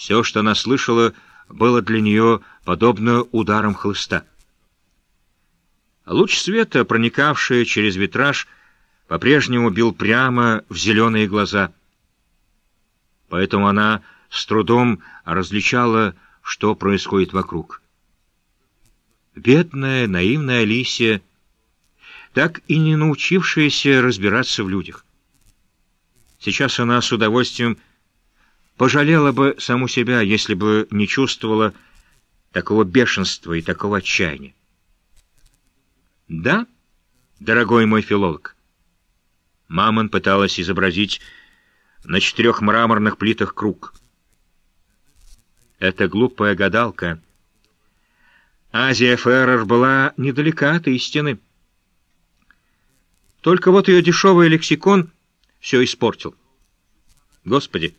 Все, что она слышала, было для нее подобно ударам хлыста. Луч света, проникавший через витраж, по-прежнему бил прямо в зеленые глаза. Поэтому она с трудом различала, что происходит вокруг. Бедная, наивная Алисия, так и не научившаяся разбираться в людях. Сейчас она с удовольствием пожалела бы саму себя, если бы не чувствовала такого бешенства и такого отчаяния. Да, дорогой мой филолог. Мамон пыталась изобразить на четырех мраморных плитах круг. Это глупая гадалка. Азия Феррер была недалека от истины. Только вот ее дешевый лексикон все испортил. Господи,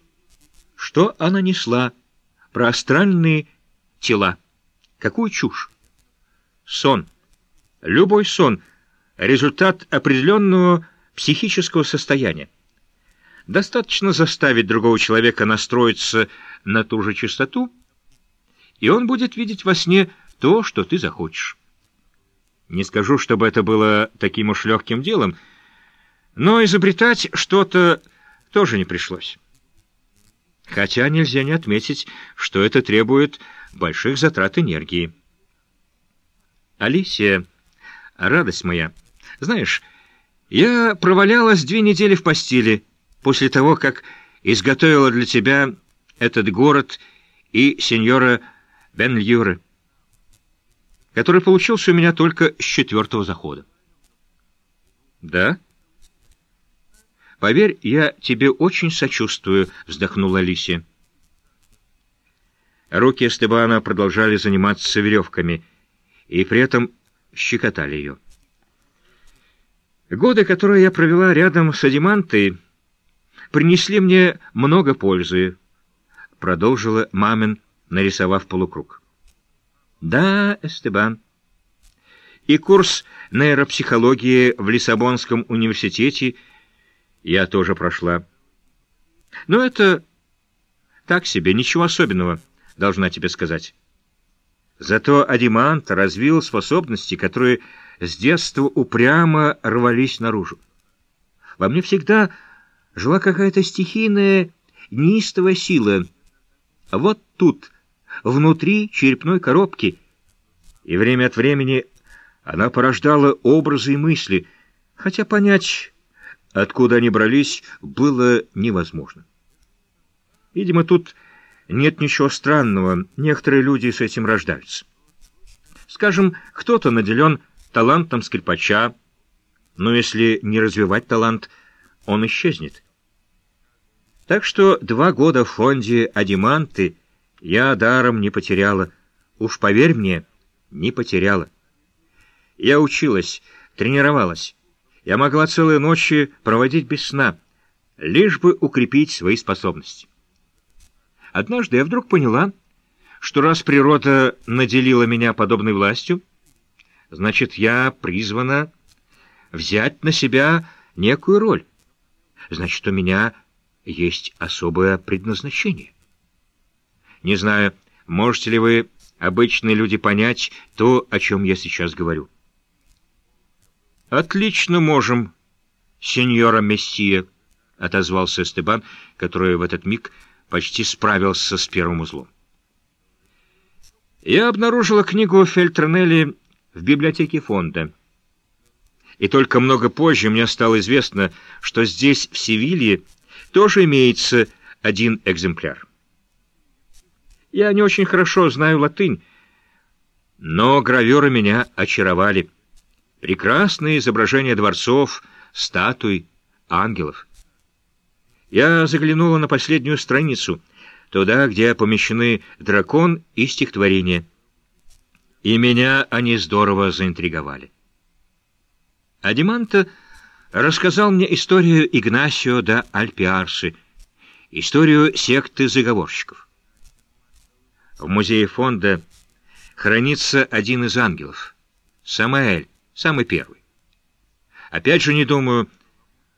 что она несла про астральные тела? Какую чушь! Сон. Любой сон — результат определенного психического состояния. Достаточно заставить другого человека настроиться на ту же частоту, и он будет видеть во сне то, что ты захочешь. Не скажу, чтобы это было таким уж легким делом, но изобретать что-то тоже не пришлось. Хотя нельзя не отметить, что это требует больших затрат энергии. Алисия, радость моя, знаешь, я провалялась две недели в постели после того, как изготовила для тебя этот город и сеньора Бен-Люре, который получился у меня только с четвертого захода. Да? «Поверь, я тебе очень сочувствую», — вздохнула Алисия. Руки Эстебана продолжали заниматься веревками и при этом щекотали ее. Годы, которые я провела рядом с Адимантой, принесли мне много пользы, — продолжила Мамин, нарисовав полукруг. Да, Эстебан. И курс нейропсихологии в Лиссабонском университете — я тоже прошла. Но это так себе, ничего особенного, должна тебе сказать. Зато Адимант развил способности, которые с детства упрямо рвались наружу. Во мне всегда жила какая-то стихийная, неистовая сила. А вот тут, внутри черепной коробки, и время от времени она порождала образы и мысли, хотя понять Откуда они брались, было невозможно. Видимо, тут нет ничего странного, некоторые люди с этим рождаются. Скажем, кто-то наделен талантом скрипача, но если не развивать талант, он исчезнет. Так что два года в фонде «Адиманты» я даром не потеряла. Уж поверь мне, не потеряла. Я училась, тренировалась. Я могла целые ночи проводить без сна, лишь бы укрепить свои способности. Однажды я вдруг поняла, что раз природа наделила меня подобной властью, значит, я призвана взять на себя некую роль. Значит, у меня есть особое предназначение. Не знаю, можете ли вы, обычные люди, понять то, о чем я сейчас говорю. «Отлично можем, сеньора Мессия», — отозвался Стебан, который в этот миг почти справился с первым узлом. «Я обнаружила книгу Фельтронелли в библиотеке фонда. И только много позже мне стало известно, что здесь, в Севилье, тоже имеется один экземпляр. Я не очень хорошо знаю латынь, но гравюры меня очаровали». Прекрасные изображения дворцов, статуй, ангелов. Я заглянула на последнюю страницу, туда, где помещены дракон и стихотворение. И меня они здорово заинтриговали. Адиманта рассказал мне историю Игнасио да Альпиарсы, историю секты заговорщиков. В музее фонда хранится один из ангелов, Самаэль, Самый первый. Опять же не думаю,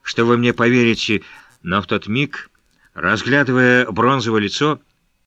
что вы мне поверите, но в тот миг, разглядывая бронзовое лицо,